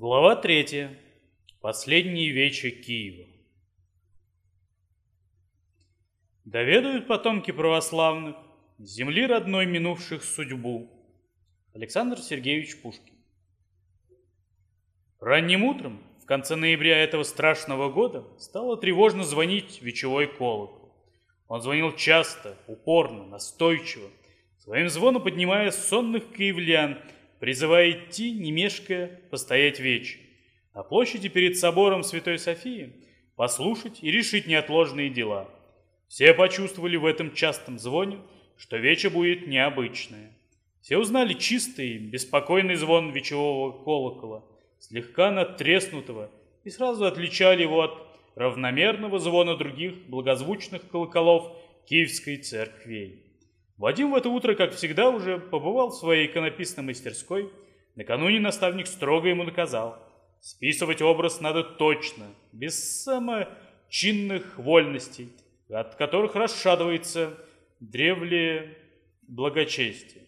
Глава 3. Последние вечи Киева. Доведают потомки православных земли родной минувших судьбу. Александр Сергеевич Пушкин. Ранним утром, в конце ноября этого страшного года, стало тревожно звонить вечевой колокол. Он звонил часто, упорно, настойчиво, своим звоном поднимая сонных киевлян – призывая идти, не мешкая, постоять вече. На площади перед собором Святой Софии послушать и решить неотложные дела. Все почувствовали в этом частом звоне, что вече будет необычное. Все узнали чистый, беспокойный звон вечевого колокола, слегка надтреснутого, и сразу отличали его от равномерного звона других благозвучных колоколов Киевской церкви. Вадим в это утро, как всегда, уже побывал в своей иконописной мастерской. Накануне наставник строго ему наказал. Списывать образ надо точно, без самочинных вольностей, от которых расшадывается древле благочестие.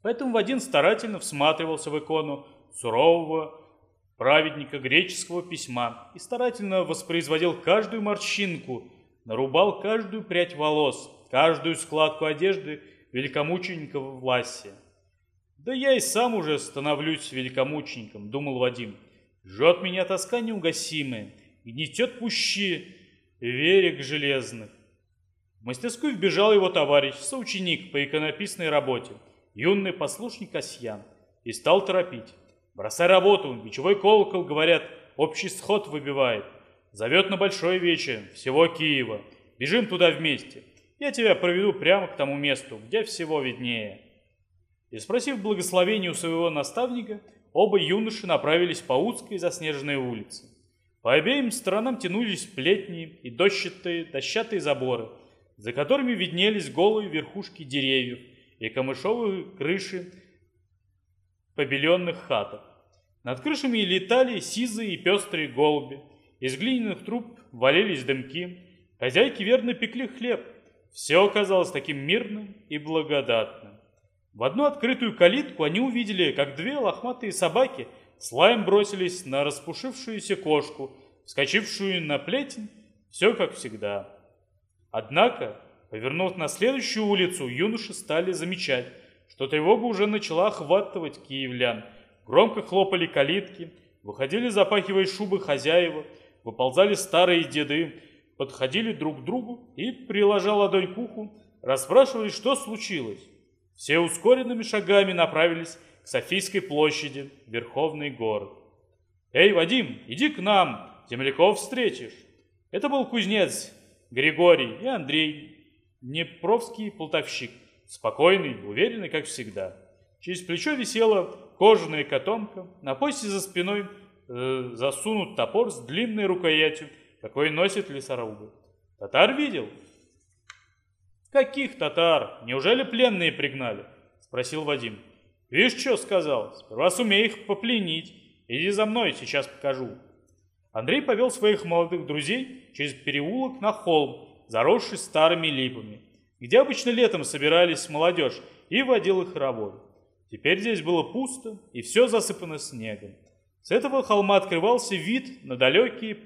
Поэтому Вадим старательно всматривался в икону сурового праведника греческого письма и старательно воспроизводил каждую морщинку, нарубал каждую прядь волос, каждую складку одежды великомученика в власти. Да я и сам уже становлюсь великомучеником, думал Вадим. Жжет меня тоска неугасимая, гнетет пущи верек железных. В мастерскую вбежал его товарищ, соученик по иконописной работе, юный послушник Касьян, и стал торопить. «Бросай работу, вечевой колокол, говорят, общий сход выбивает. Зовет на большое вече всего Киева. Бежим туда вместе. Я тебя проведу прямо к тому месту, где всего виднее». И спросив благословения у своего наставника, оба юноши направились по узкой заснеженной улице. По обеим сторонам тянулись плетни и дощатые, дощатые заборы, за которыми виднелись голые верхушки деревьев и камышовые крыши побеленных хаток. Над крышами летали сизые и пестрые голуби, из глиняных труб валились дымки, хозяйки верно пекли хлеб, все оказалось таким мирным и благодатным. В одну открытую калитку они увидели, как две лохматые собаки с лаем бросились на распушившуюся кошку, вскочившую на плетень, все как всегда. Однако, повернув на следующую улицу, юноши стали замечать, что тревога уже начала охватывать киевлян. Громко хлопали калитки, выходили запахивая шубы хозяева, выползали старые деды, подходили друг к другу и, приложа ладонь к уху, расспрашивали, что случилось. Все ускоренными шагами направились к Софийской площади, Верховный город. «Эй, Вадим, иди к нам, земляков встретишь!» Это был кузнец Григорий и Андрей, Днепровский полтовщик, спокойный, уверенный, как всегда. Через плечо висела кожаная котомка, на поясе за спиной э, засунут топор с длинной рукоятью, какой носит лесорубы. Татар видел? Каких татар? Неужели пленные пригнали? Спросил Вадим. Видишь, что сказал? Сперва сумей их попленить. Иди за мной, сейчас покажу. Андрей повел своих молодых друзей через переулок на холм, заросший старыми липами, где обычно летом собирались молодежь, и водил их хоровод. Теперь здесь было пусто, и все засыпано снегом. С этого холма открывался вид на далекие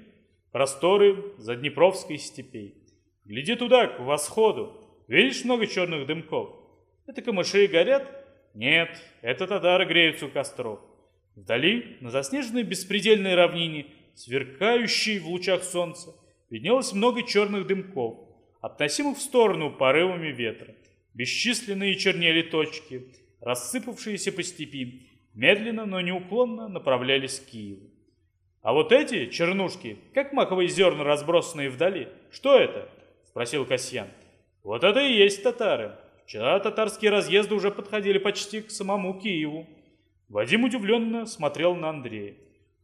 просторы Заднепровской степей. Гляди туда, к восходу. Видишь много черных дымков? Это камыши горят? Нет, это татары греются у костров. Вдали, на заснеженной беспредельной равнине, сверкающей в лучах солнца, виднелось много черных дымков, относимых в сторону порывами ветра. Бесчисленные чернели точки, рассыпавшиеся по степи, медленно, но неуклонно направлялись к Киеву. А вот эти чернушки, как маковые зерна, разбросанные вдали, что это? Спросил Касьян. Вот это и есть татары. Вчера татарские разъезды уже подходили почти к самому Киеву. Вадим удивленно смотрел на Андрея.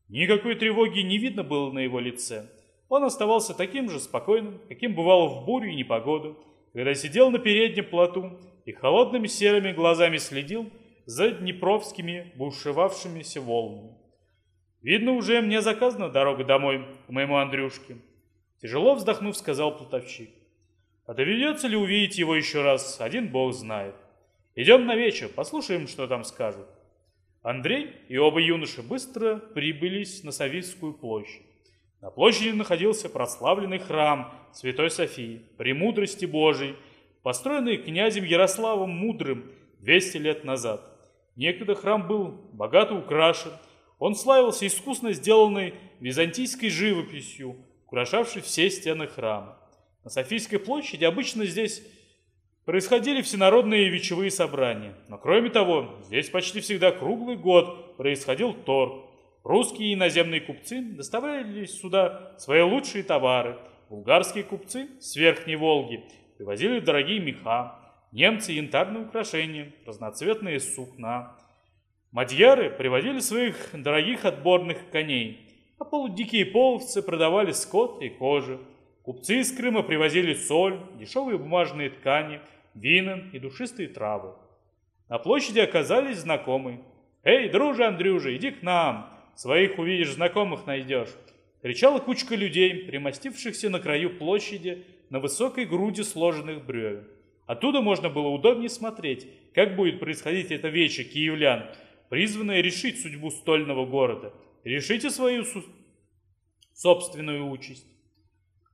Никакой тревоги не видно было на его лице. Он оставался таким же спокойным, каким бывало в бурю и непогоду, когда сидел на переднем плоту и холодными серыми глазами следил за днепровскими бушевавшимися волнами. Видно, уже мне заказана дорога домой к моему Андрюшке. Тяжело вздохнув, сказал плутовщик. А доведется ли увидеть его еще раз, один бог знает. Идем на вечер, послушаем, что там скажут. Андрей и оба юноши быстро прибылись на Савийскую площадь. На площади находился прославленный храм Святой Софии, премудрости Божией, построенный князем Ярославом Мудрым 200 лет назад. Некогда храм был богато украшен, он славился искусно сделанной византийской живописью, украшавшей все стены храма. На Софийской площади обычно здесь происходили всенародные вечевые собрания. Но кроме того, здесь почти всегда круглый год происходил торг. Русские и иноземные купцы доставляли сюда свои лучшие товары. Булгарские купцы с Верхней Волги привозили дорогие меха, немцы янтарные украшения, разноцветные сукна. Мадьяры приводили своих дорогих отборных коней, а полудикие половцы продавали скот и кожу. Купцы из Крыма привозили соль, дешевые бумажные ткани, вина и душистые травы. На площади оказались знакомые. «Эй, друже Андрюжа, иди к нам! Своих увидишь, знакомых найдешь!» Кричала кучка людей, примостившихся на краю площади на высокой груди сложенных бревен. Оттуда можно было удобнее смотреть, как будет происходить это вече киевлян, призванное решить судьбу стольного города. Решите свою собственную участь.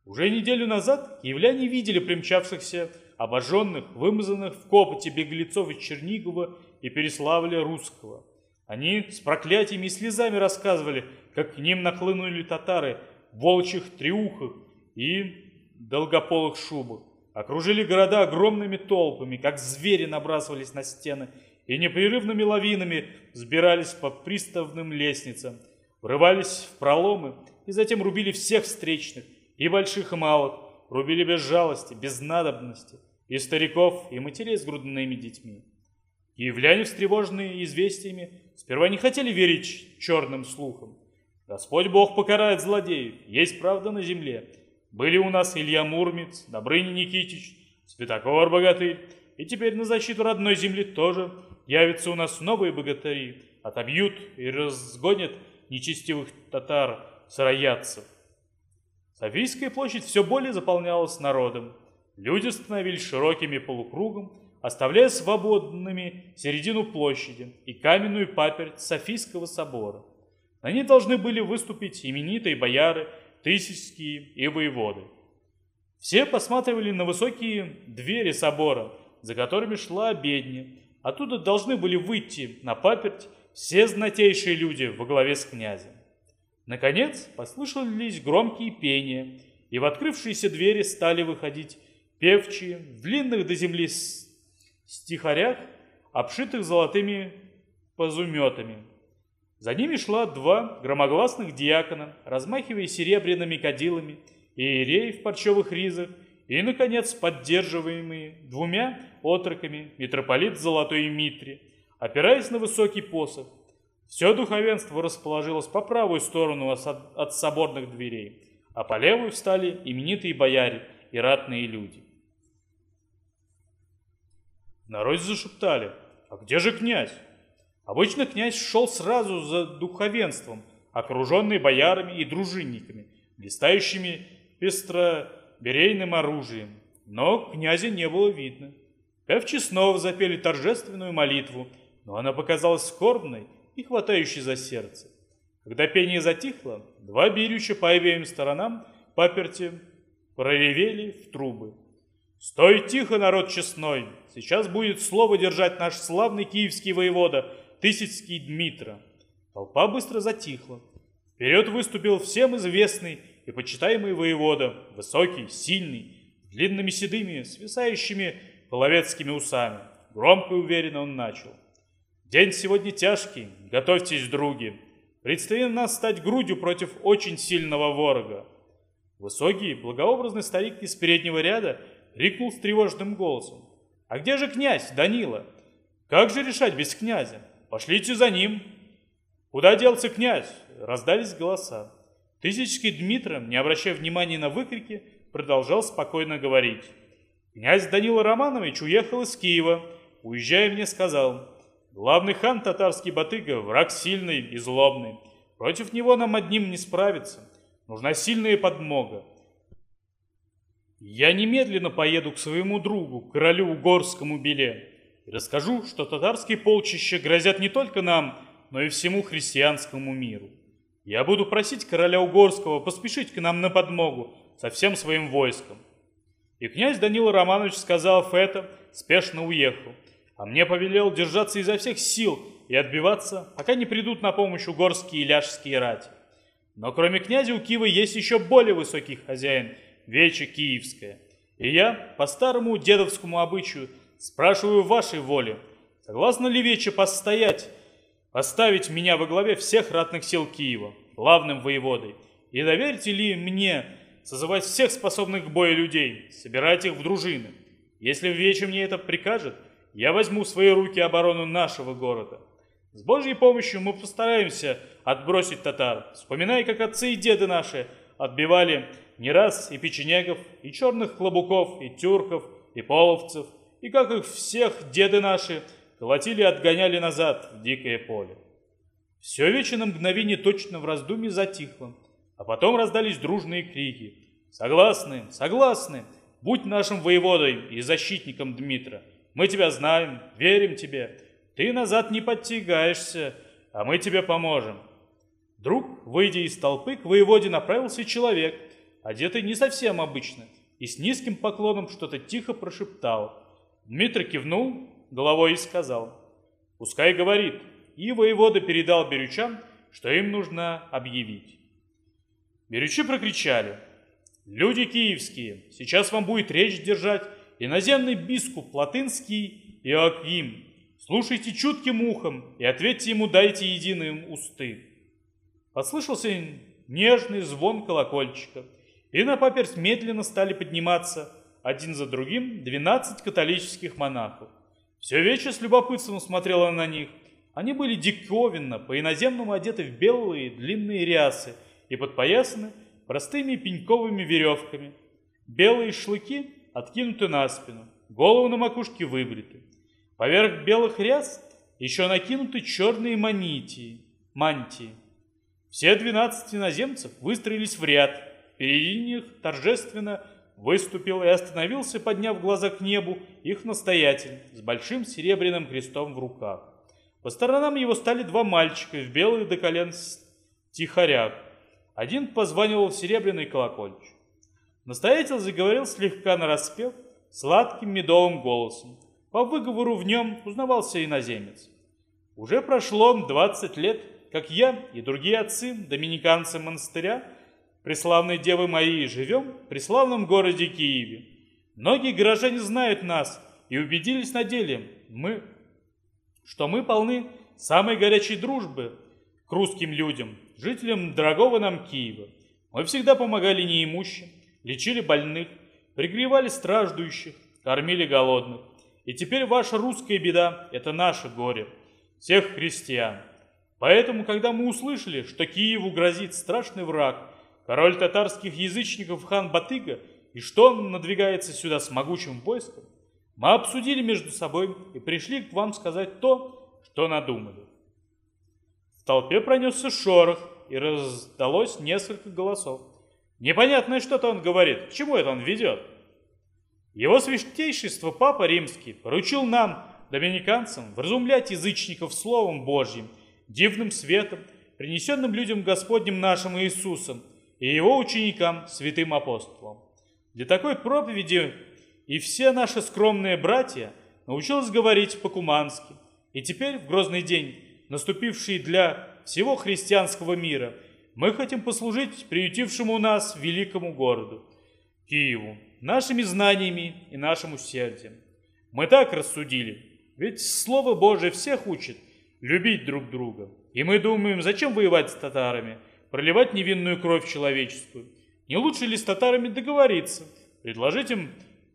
Уже неделю назад киевляне видели примчавшихся, обожженных, вымазанных в копоте беглецов из Чернигова и Переславля русского. Они с проклятиями и слезами рассказывали, как к ним нахлынули татары в волчьих триухах и долгополых шубах. Окружили города огромными толпами, как звери набрасывались на стены и непрерывными лавинами взбирались по приставным лестницам, врывались в проломы и затем рубили всех встречных, и больших, и малых, рубили без жалости, без надобности, и стариков, и матерей с грудными детьми. Киевляне, встревоженные известиями, сперва не хотели верить черным слухам. Господь Бог покарает злодеев, есть правда на земле. Были у нас Илья Мурмец, Добрыня Никитич, Святогор Богатырь, и теперь на защиту родной земли тоже явятся у нас новые богатыри, отобьют и разгонят нечестивых татар, сыроядцев. Софийская площадь все более заполнялась народом. Люди становились широкими полукругом, оставляя свободными середину площади и каменную паперть Софийского собора. На ней должны были выступить именитые бояры, тысячские и воеводы. Все посматривали на высокие двери собора, за которыми шла обедня. Оттуда должны были выйти на паперть все знатейшие люди во главе с князем. Наконец послышались громкие пения, и в открывшиеся двери стали выходить певчие в длинных до земли стихарях, обшитых золотыми позуметами. За ними шла два громогласных диакона, размахивая серебряными кадилами, и иереи в парчевых ризах, и, наконец, поддерживаемые двумя отроками митрополит Золотой Митре, опираясь на высокий посох, все духовенство расположилось по правую сторону от соборных дверей, а по левую встали именитые бояре и ратные люди. Народ зашептали, а где же князь? Обычно князь шел сразу за духовенством, окруженный боярами и дружинниками, блистающими пестроберейным оружием. Но князя не было видно. Певчи снова запели торжественную молитву, но она показалась скорбной и хватающий за сердце. Когда пение затихло, два бирюча по обеим сторонам паперти проревели в трубы. «Стой тихо, народ честной! Сейчас будет слово держать наш славный киевский воевода, Тысяцкий Дмитро!» Толпа быстро затихла. Вперед выступил всем известный и почитаемый воевода, высокий, сильный, с длинными седыми, свисающими половецкими усами. Громко и уверенно он начал. День сегодня тяжкий, готовьтесь, други. Предстоит нас стать грудью против очень сильного ворога. Высокий, благообразный старик из переднего ряда крикнул с тревожным голосом. «А где же князь, Данила? Как же решать без князя? Пошлите за ним!» «Куда делся князь?» – раздались голоса. Тысячский Дмитрий, не обращая внимания на выкрики, продолжал спокойно говорить. «Князь Данила Романович уехал из Киева. Уезжая мне сказал, Главный хан татарский Батыга – враг сильный и злобный. Против него нам одним не справиться. Нужна сильная подмога. Я немедленно поеду к своему другу, королю Угорскому Беле, и расскажу, что татарские полчища грозят не только нам, но и всему христианскому миру. Я буду просить короля Угорского поспешить к нам на подмогу со всем своим войском. И князь Данила Романович, сказав это, спешно уехал, а мне повелел держаться изо всех сил и отбиваться, пока не придут на помощь угорские и ляжские рати. Но кроме князя у Киева есть еще более высокий хозяин, Вече Киевская. И я, по старому дедовскому обычаю, спрашиваю вашей воли, согласны ли Вече постоять, поставить меня во главе всех ратных сил Киева, главным воеводой, и доверите ли мне созывать всех способных к бою людей, собирать их в дружины? Если Вече мне это прикажет, я возьму в свои руки оборону нашего города. С Божьей помощью мы постараемся отбросить татар, вспоминая, как отцы и деды наши отбивали не раз и печенегов, и черных клобуков, и тюрков, и половцев, и как их всех деды наши колотили и отгоняли назад в дикое поле. Все вече мгновение точно в раздумье затихло, а потом раздались дружные крики. «Согласны, согласны! Будь нашим воеводой и защитником Дмитра! Мы тебя знаем, верим тебе! Ты назад не подтягаешься, а мы тебе поможем!» Вдруг, выйдя из толпы, к воеводе направился человек, одетый не совсем обычно, и с низким поклоном что-то тихо прошептал. Дмитрий кивнул головой и сказал, «Пускай говорит». И воевода передал берючам, что им нужно объявить. Берючи прокричали, «Люди киевские, сейчас вам будет речь держать иноземный бискуп латынский Иоаким. Слушайте чутким ухом и ответьте ему, дайте единым усты». Послышался нежный звон колокольчика, и на паперс медленно стали подниматься один за другим двенадцать католических монахов. Все вечер с любопытством смотрела на них. Они были диковинно, по-иноземному одеты в белые длинные рясы и подпоясаны простыми пеньковыми веревками. Белые шлыки откинуты на спину, головы на макушке выбриты. Поверх белых ряс еще накинуты черные манитии, мантии. Все двенадцать иноземцев выстроились в ряд. Впереди них торжественно выступил и остановился, подняв глаза к небу, их настоятель с большим серебряным крестом в руках. По сторонам его стали два мальчика в белых до колен тихорях. Один позванивал в серебряный колокольчик. Настоятель заговорил слегка нараспев, сладким медовым голосом. По выговору в нем узнавался иноземец. Уже прошло двадцать лет как я и другие отцы, доминиканцы монастыря, преславной Девы Марии, живем в преславном городе Киеве. Многие горожане знают нас и убедились на деле, мы, что мы полны самой горячей дружбы к русским людям, жителям дорогого нам Киева. Мы всегда помогали неимущим, лечили больных, пригревали страждущих, кормили голодных. И теперь ваша русская беда – это наше горе, всех христиан. Поэтому, когда мы услышали, что Киеву грозит страшный враг, король татарских язычников хан Батыга, и что он надвигается сюда с могучим войском, мы обсудили между собой и пришли к вам сказать то, что надумали. В толпе пронесся шорох, и раздалось несколько голосов. Непонятное что-то он говорит, к чему это он ведет? Его святейшество Папа Римский поручил нам, доминиканцам, вразумлять язычников Словом Божьим – дивным светом, принесенным людям Господним нашим Иисусом и его ученикам, святым апостолам. Для такой проповеди и все наши скромные братья научились говорить по-кумански. И теперь, в грозный день, наступивший для всего христианского мира, мы хотим послужить приютившему нас великому городу, Киеву, нашими знаниями и нашим усердием. Мы так рассудили, ведь Слово Божие всех учит – любить друг друга. И мы думаем, зачем воевать с татарами, проливать невинную кровь человеческую? Не лучше ли с татарами договориться, предложить им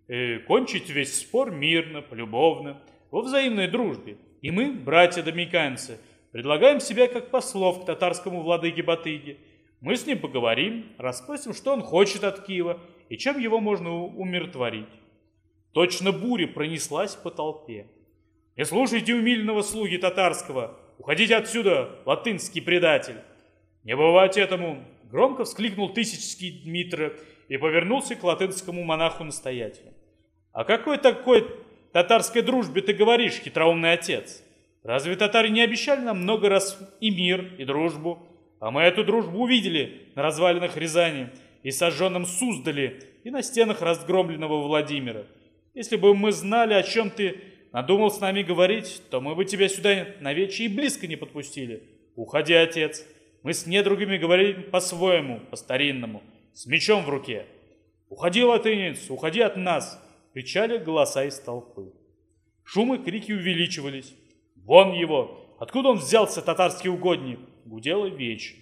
э, кончить весь спор мирно, полюбовно, во взаимной дружбе? И мы, братья-домиканцы, предлагаем себя как послов к татарскому владыке Батыге. Мы с ним поговорим, расспросим, что он хочет от Киева и чем его можно умиротворить. Точно буря пронеслась по толпе. Не слушайте умильного слуги татарского. Уходите отсюда, латынский предатель. Не бывать этому, громко вскликнул тысячский Дмитрий и повернулся к латынскому монаху-настоятелю. «О какой такой татарской дружбе ты говоришь, хитроумный отец?» Разве татары не обещали нам много раз и мир, и дружбу? А мы эту дружбу увидели на развалинах Рязани и сожженном Суздале, и на стенах разгромленного Владимира. Если бы мы знали, о чем ты надумал с нами говорить, то мы бы тебя сюда навече и близко не подпустили. Уходи, отец. Мы с недругами говорим по-своему, по-старинному, с мечом в руке. Уходи, латынец, уходи от нас, кричали голоса из толпы. Шум и крики увеличивались. Вон его! Откуда он взялся, татарский угодник? Гудела вечь.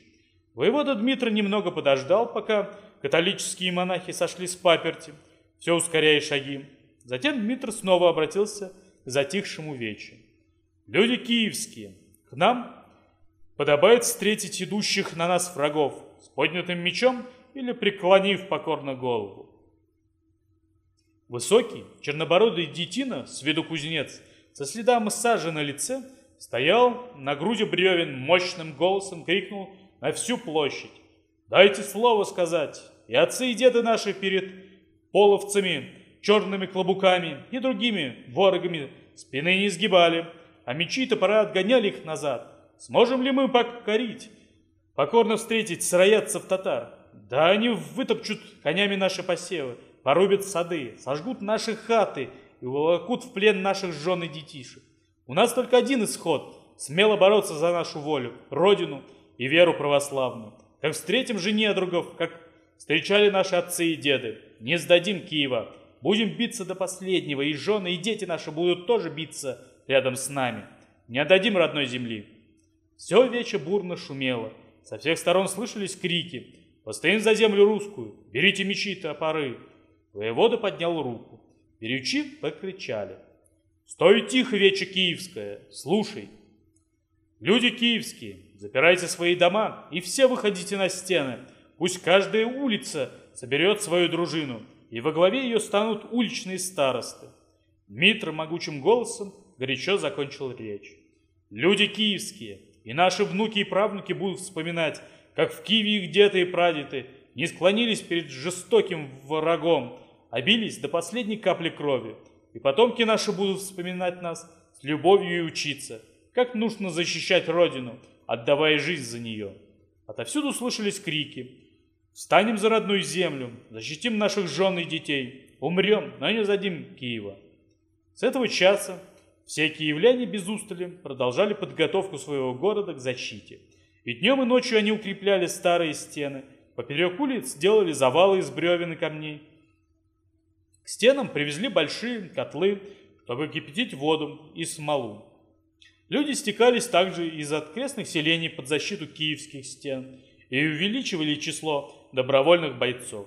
Воевода Дмитрий немного подождал, пока католические монахи сошли с паперти, все ускоряя шаги. Затем Дмитрий снова обратился к затихшему вече. «Люди киевские, к нам подобает встретить идущих на нас врагов с поднятым мечом или преклонив покорно голову. Высокий, чернобородый детина, с виду кузнец, со следами сажи на лице, стоял на груди бревен, мощным голосом крикнул на всю площадь. «Дайте слово сказать, и отцы и деды наши перед половцами, черными клобуками и другими ворогами спины не изгибали, а мечи и топора отгоняли их назад. Сможем ли мы покорить, покорно встретить сыроядцев татар? Да они вытопчут конями наши посевы, порубят сады, сожгут наши хаты и уволокут в плен наших жен и детишек. У нас только один исход – смело бороться за нашу волю, родину и веру православную. Как встретим же недругов, как встречали наши отцы и деды, не сдадим Киева, будем биться до последнего, и жены, и дети наши будут тоже биться рядом с нами. Не отдадим родной земли. Все вече бурно шумело, со всех сторон слышались крики – Постоим за землю русскую, берите мечи топоры. Воевода поднял руку. Берючи покричали. Стой тихо, вече киевская, слушай. Люди киевские, запирайте свои дома и все выходите на стены. Пусть каждая улица соберет свою дружину, и во главе ее станут уличные старосты. Дмитр могучим голосом горячо закончил речь. Люди киевские, и наши внуки и правнуки будут вспоминать, как в Киеве их деды и прадеды не склонились перед жестоким врагом, а бились до последней капли крови. И потомки наши будут вспоминать нас с любовью и учиться, как нужно защищать Родину, отдавая жизнь за нее. Отовсюду слышались крики. «Встанем за родную землю, защитим наших жен и детей, умрем, но не задим Киева». С этого часа все киевляне без устали продолжали подготовку своего города к защите – и днем, и ночью они укрепляли старые стены, поперек улиц делали завалы из бревен и камней. К стенам привезли большие котлы, чтобы кипятить воду и смолу. Люди стекались также из окрестных селений под защиту киевских стен и увеличивали число добровольных бойцов.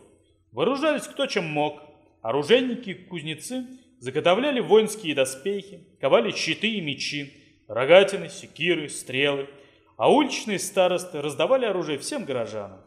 Вооружались кто чем мог. Оружейники, кузнецы заготовляли воинские доспехи, ковали щиты и мечи, рогатины, секиры, стрелы – а уличные старосты раздавали оружие всем горожанам.